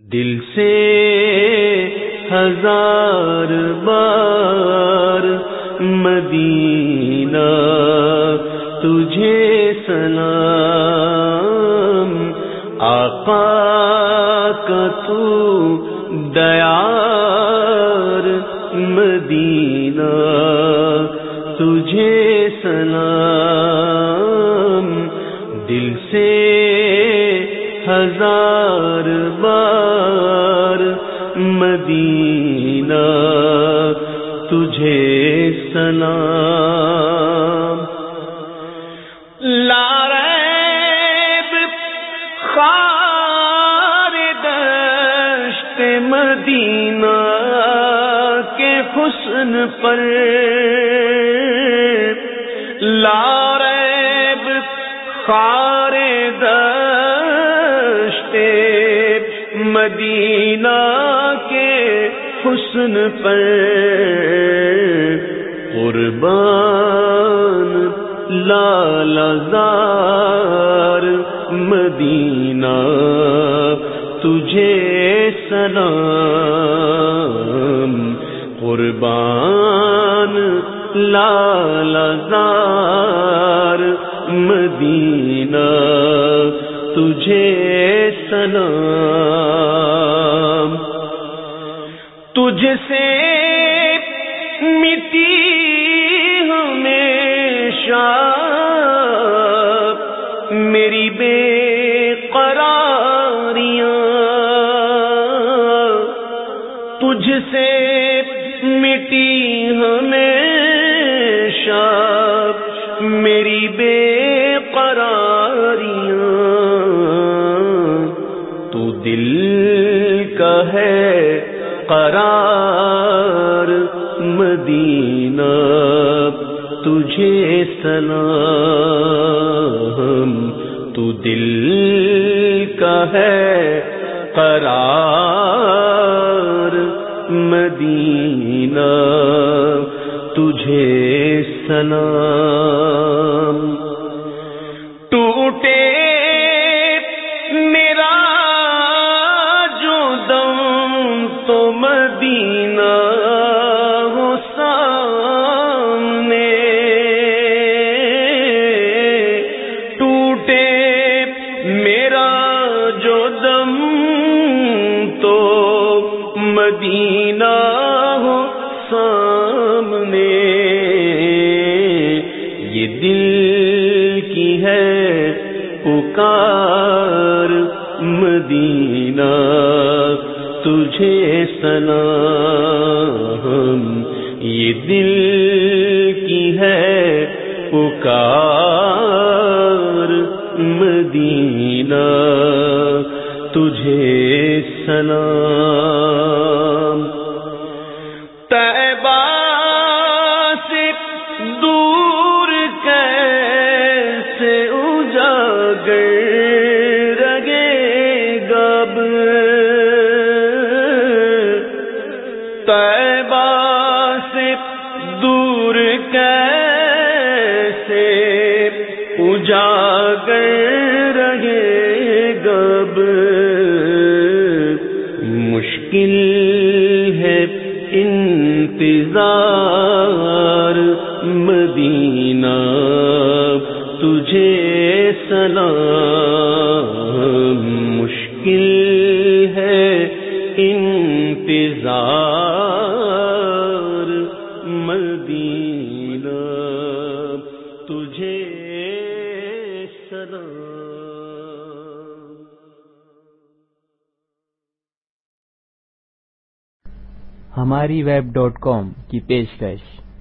دل سے ہزار بار مدینہ تجھے سلام، آقا کا تو دیار مدینہ تجھے سلام، دل سے ہزار بار مدینہ تجھے سلام۔ لاریب خار دشت مدینہ کے حسن پر۔ لاریب خار دشت مدینہ حسن پر قربان لال زار مدینہ تجھے سلام قربان لال زار مدینہ تجھے سلام تجھ سے مٹی ہمیشہ، میری بے قراریاں۔ تو دل کا ہے قرار مدینہ، تجھے سلام۔ تو دل کا ہے قرار مدینہ، تجھے سلام۔ ٹوٹے میرا جو دم تو مدینہ ہو سامنے ٹوٹے میرا جو دم یہ دل کی ہے پکار مدینہ، تجھے سلام۔ یہ دل کی ہے پکار مدینہ، تجھے سلام۔ رگے گب۔ طیبہ سے دور کیسے اجاگر رگے گب؟ مشکل ہے انتظار مدینہ۔ تجھے سلام مشکل ہے انتظار مدینہ تجھے سلام۔ ہماری ویب ڈاٹ کام کی پیشکش۔